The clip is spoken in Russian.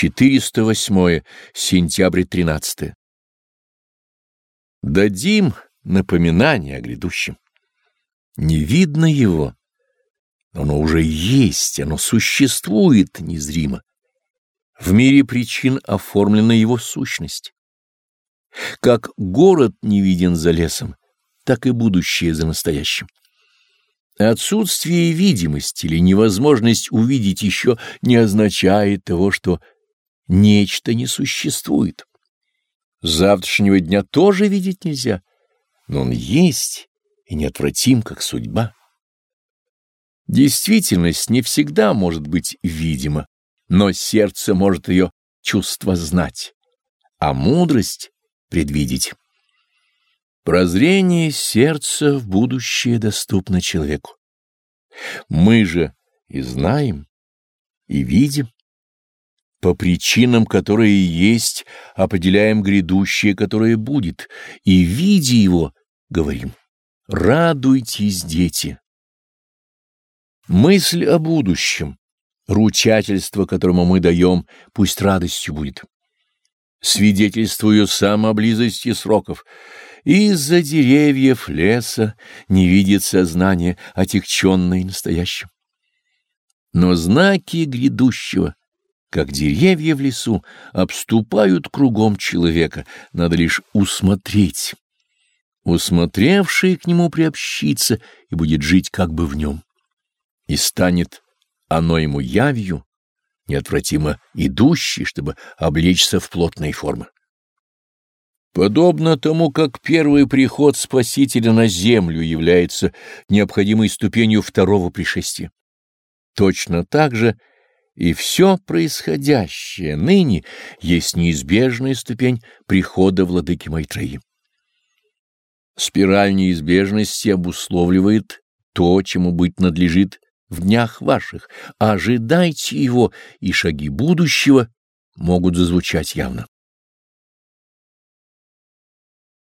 408 сентябрь 13 Дадим напоминание о грядущем. Не видно его, но оно уже есть, оно существует незримо. В мире причин оформлена его сущность. Как город не виден за лесом, так и будущее за настоящим. Отсутствие видимости или невозможность увидеть еще не означает того, что нечто не существует. Завтрашнего дня тоже видеть нельзя, но он есть и неотвратим, как судьба. Действительность не всегда может быть видима, но сердце может ее чувство знать, а мудрость — предвидеть. Прозрение сердца в будущее доступно человеку. Мы же и знаем, и видим. По причинам, которые есть, определяем грядущее, которое будет, и, видя его, говорим «Радуйтесь, дети». Мысль о будущем, ручательство, которому мы даем, пусть радостью будет. Свидетельствую сам о близости сроков — из-за деревьев леса не видит сознание, отягченное настоящим. Но знаки грядущего, как деревья в лесу, обступают кругом человека, надо лишь усмотреть. Усмотревший к нему приобщится и будет жить как бы в нем. И станет оно ему явью, неотвратимо идущей, чтобы облечься в плотные формы. Подобно тому, как первый приход Спасителя на землю является необходимой ступенью второго пришествия. Точно так же и все происходящее ныне есть неизбежная ступень прихода владыки Майтреи. Спираль неизбежности обусловливает то, чему быть надлежит в днях ваших. Ожидайте его, и шаги будущего могут зазвучать явно.